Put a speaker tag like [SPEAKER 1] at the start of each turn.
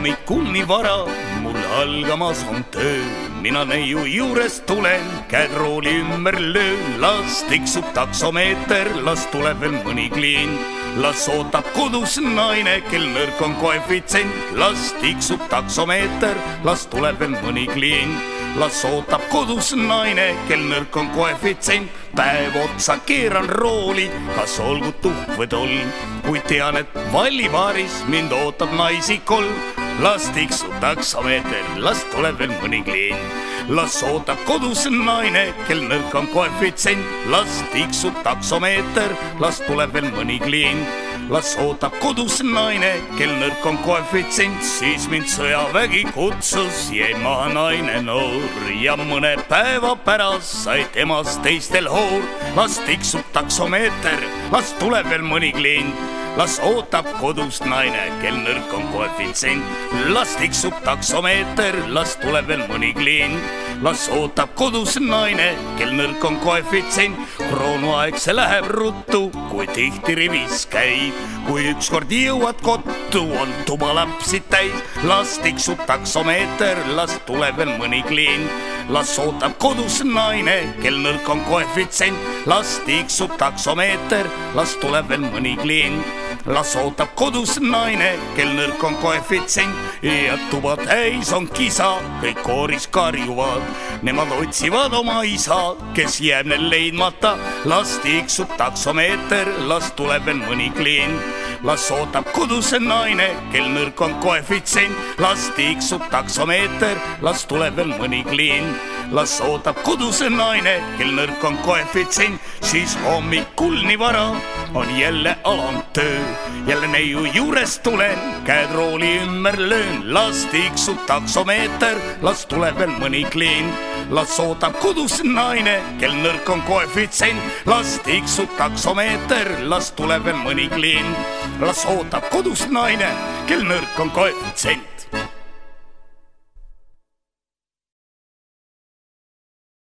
[SPEAKER 1] hommikul nii vara, mul algamas on töö, mina neiu juurest tulen, käed rooli ümber löön, las tiksub taksomeeter, las tuleb veel mõni klient. Las ootab kodus naine, kel nõrk on koefitsient, las tiksub taksomeeter, las tuleb veel mõni klient. Las ootab kodus naine, kel nõrk on koefitsient. päev otsa keeran rooli, kas olgu tuhk või tolm, kuid tean, et vallipaaris mind ootab naisi kolm. Las tiksub taksomeeter, las tuleb veel mõni klient. las ootab kodus naine, kel nõrk on koefitsient, las tiksub taksomeeter, las tuleb veel mõni klient. Las ootab kodus naine, kel nõrk on koefitsient, siis mind sõjavägi kutsus, jäi maha naine noor. Ja mõne päeva pärast sai temast teistel hoor. las tiksub taksomeeter, las tuleb veel mõni klient las ootab kodust naine, kel nõrk on koefitsient. las tiksub taksomeeter, las tuleb veel mõni klient. Las ootab kodus naine, kel nõrk on koefitsient. kroonuaeg, see läheb ruttu, kui tihti rivis käib. kui ükskord jõuad kottu, on tuba lapsi täis. las tiksub taksomeeter, las tuleb veel mõni klient. las ootab kodus naine, kel nõrk on koefitsient. las tiksub taksomeeter, las tuleb veel mõni klient las ootab kodus naine, kel nõrk on koefitsient. Ja tuba täis on kisa, kõik kooris karjuvad. Nemad otsivad oma isa, kes jääb neil leidmata, las tiksub taksomeeter, las tuleb veel mõni klient. Las ootab kodus naine, kel nõrk on koefitsient, las tiksub taksomeeter, las tuleb veel mõni klient las ootab kodus naine, kel nõrk on koefitsient, siis hommikul nii vara on jälle alamtöö. jälle neiu juurest tulen, käed rooli ümber löön, las tiksub taksomeeter, las tuleb veel mõni klient. las ootab kodus naine, kel nõrk on koefitsient, las tiksub taksomeeter, las tuleb veel mõni klient. las ootab kodus naine, kel nõrk on koefitsient